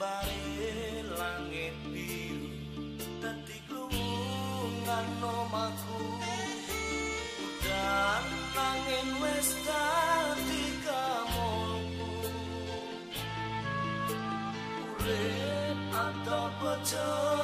sembari langit biru Tadi luungan nomaku dan angin wes di kamu Urip atau pecah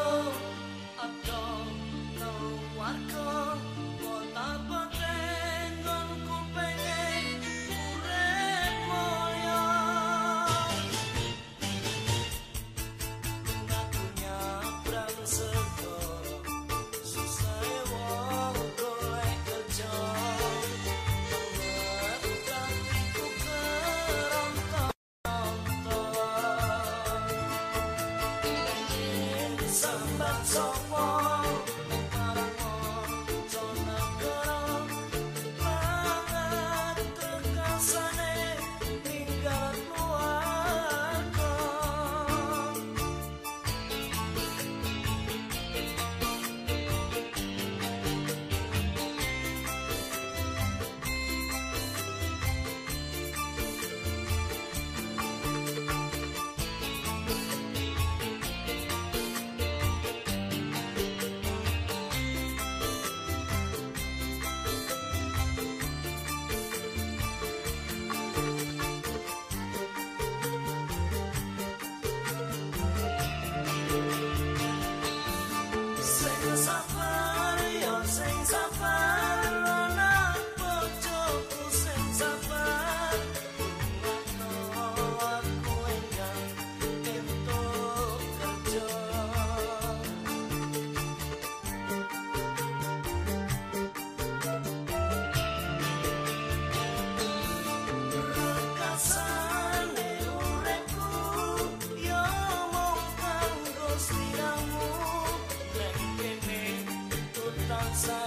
outside.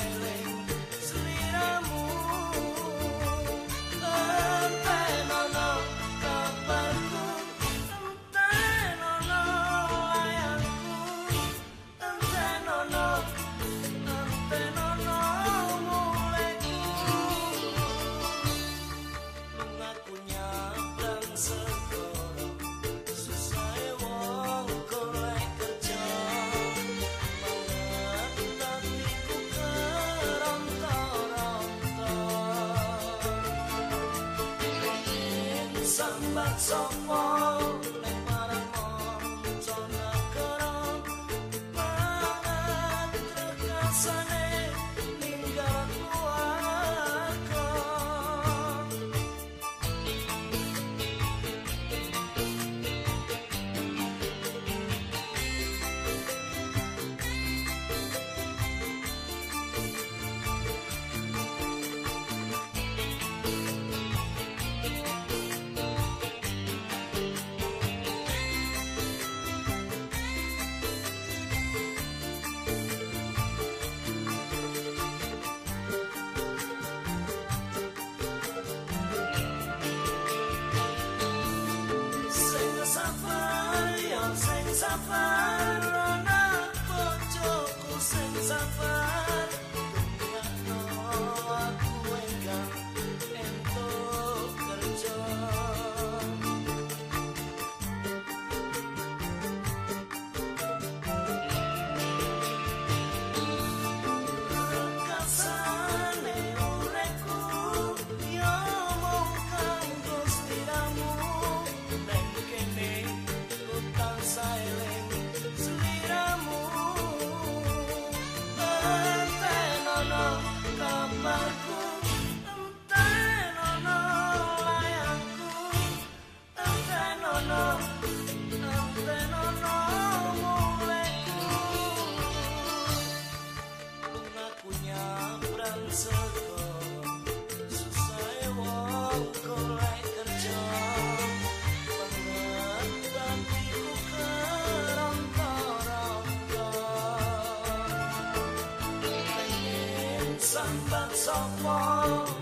about someone. suffer. fall.